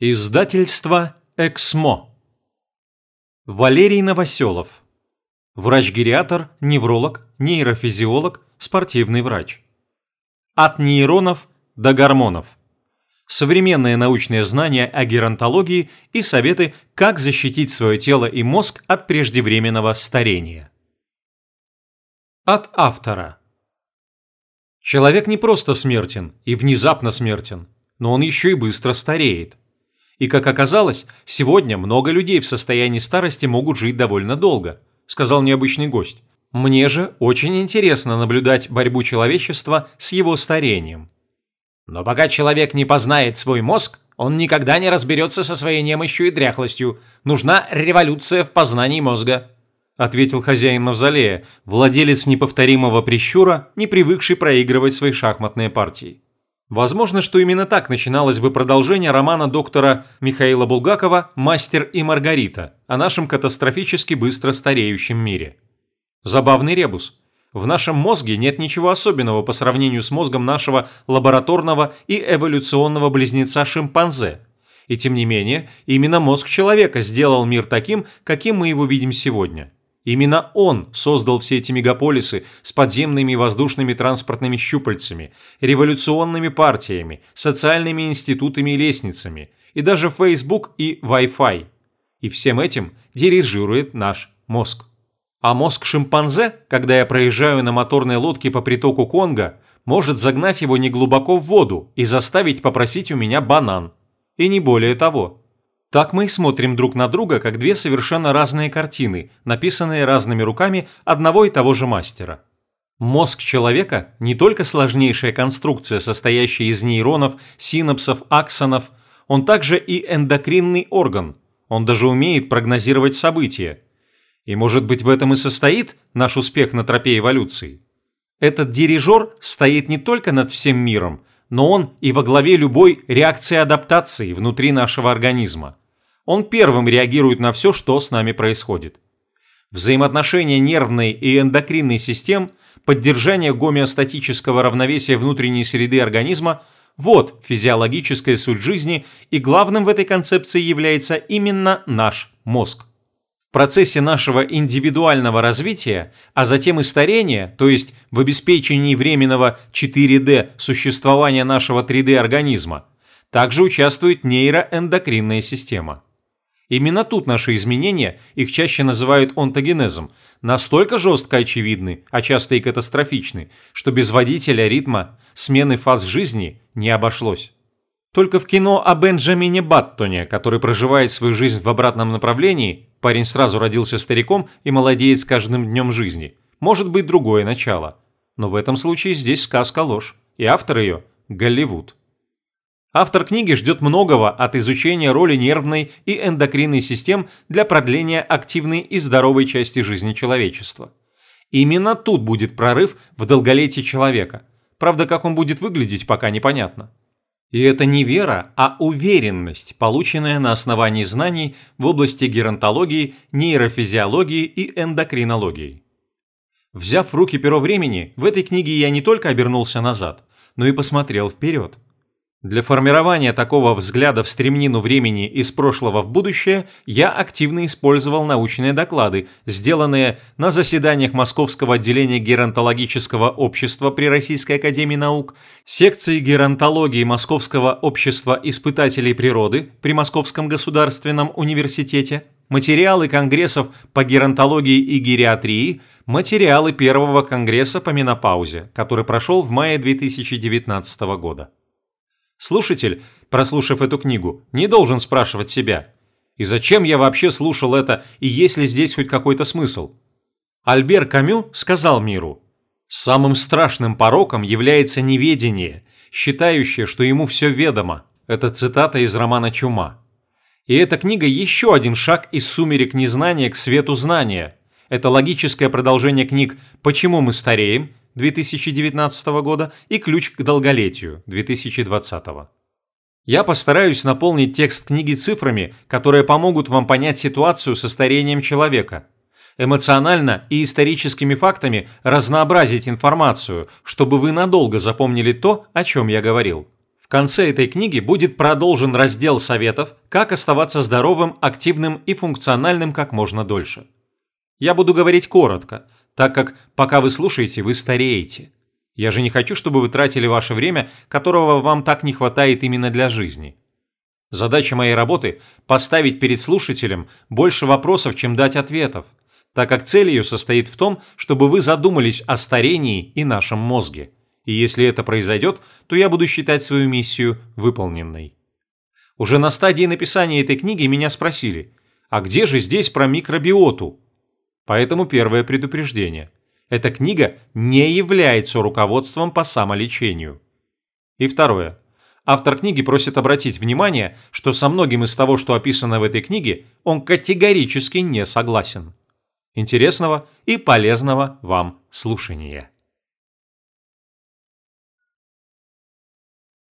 Издательство «Эксмо». Валерий Новоселов. Врач-гериатр, невролог, нейрофизиолог, спортивный врач. От нейронов до гормонов. Современные научные знания о геронтологии и советы, как защитить свое тело и мозг от преждевременного старения. От автора. Человек не просто смертен и внезапно смертен, но он еще и быстро стареет. И как оказалось, сегодня много людей в состоянии старости могут жить довольно долго, сказал необычный гость. Мне же очень интересно наблюдать борьбу человечества с его старением. Но пока человек не познает свой мозг, он никогда не разберется со своей немощью и дряхлостью. Нужна революция в познании мозга. Ответил хозяин мавзолея, владелец неповторимого прищура, не привыкший проигрывать свои шахматные партии. Возможно, что именно так начиналось бы продолжение романа доктора Михаила Булгакова «Мастер и Маргарита» о нашем катастрофически быстро стареющем мире. Забавный ребус. В нашем мозге нет ничего особенного по сравнению с мозгом нашего лабораторного и эволюционного близнеца шимпанзе. И тем не менее, именно мозг человека сделал мир таким, каким мы его видим сегодня – Именно он создал все эти мегаполисы с подземными и воздушными транспортными щупальцами, революционными партиями, социальными институтами и лестницами, и даже Facebook и Wi-Fi. И всем этим дирижирует наш мозг. А мозг шимпанзе, когда я проезжаю на моторной лодке по притоку Конго, может загнать его неглубоко в воду и заставить попросить у меня банан. И не более того. Так мы и смотрим друг на друга, как две совершенно разные картины, написанные разными руками одного и того же мастера. Мозг человека – не только сложнейшая конструкция, состоящая из нейронов, синапсов, аксонов, он также и эндокринный орган, он даже умеет прогнозировать события. И может быть в этом и состоит наш успех на тропе эволюции. Этот дирижер стоит не только над всем миром, но он и во главе любой реакции адаптации внутри нашего организма. Он первым реагирует на все, что с нами происходит. Взаимоотношения нервной и эндокринной систем, поддержание гомеостатического равновесия внутренней среды организма – вот физиологическая суть жизни, и главным в этой концепции является именно наш мозг. Процессе нашего индивидуального развития, а затем и старения, то есть в обеспечении временного 4D существования нашего 3D организма, также участвует нейроэндокринная система. Именно тут наши изменения, их чаще называют онтогенезом, настолько жестко очевидны, а часто и катастрофичны, что без водителя ритма смены фаз жизни не обошлось. Только в кино о Бенджамине Баттоне, который проживает свою жизнь в обратном направлении, парень сразу родился стариком и молодеет с каждым днем жизни, может быть другое начало. Но в этом случае здесь сказка ложь, и автор ее – Голливуд. Автор книги ждет многого от изучения роли нервной и эндокринной систем для продления активной и здоровой части жизни человечества. Именно тут будет прорыв в долголетии человека. Правда, как он будет выглядеть, пока непонятно. И это не вера, а уверенность, полученная на основании знаний в области геронтологии, нейрофизиологии и эндокринологии. Взяв в руки перо времени, в этой книге я не только обернулся назад, но и посмотрел вперед. Для формирования такого взгляда в стремнину времени из прошлого в будущее я активно использовал научные доклады, сделанные на заседаниях Московского отделения геронтологического общества при Российской академии наук, секции геронтологии Московского общества испытателей природы при Московском государственном университете, материалы конгрессов по геронтологии и гериатрии, материалы первого конгресса по менопаузе, который прошел в мае 2019 года. Слушатель, прослушав эту книгу, не должен спрашивать себя, и зачем я вообще слушал это, и есть ли здесь хоть какой-то смысл? Альбер Камю сказал миру, «Самым страшным пороком является неведение, считающее, что ему все ведомо». Это цитата из романа «Чума». И эта книга еще один шаг из сумерек незнания к свету знания. Это логическое продолжение книг «Почему мы стареем» 2019 года и «Ключ к долголетию» 2020. Я постараюсь наполнить текст книги цифрами, которые помогут вам понять ситуацию со старением человека. Эмоционально и историческими фактами разнообразить информацию, чтобы вы надолго запомнили то, о чем я говорил. В конце этой книги будет продолжен раздел советов, как оставаться здоровым, активным и функциональным как можно дольше. Я буду говорить коротко, так как пока вы слушаете, вы стареете. Я же не хочу, чтобы вы тратили ваше время, которого вам так не хватает именно для жизни. Задача моей работы – поставить перед слушателем больше вопросов, чем дать ответов, так как цель ее состоит в том, чтобы вы задумались о старении и нашем мозге. И если это произойдет, то я буду считать свою миссию выполненной. Уже на стадии написания этой книги меня спросили, а где же здесь про микробиоту? Поэтому первое предупреждение. Эта книга не является руководством по самолечению. И второе. Автор книги просит обратить внимание, что со многим из того, что описано в этой книге, он категорически не согласен. Интересного и полезного вам слушания.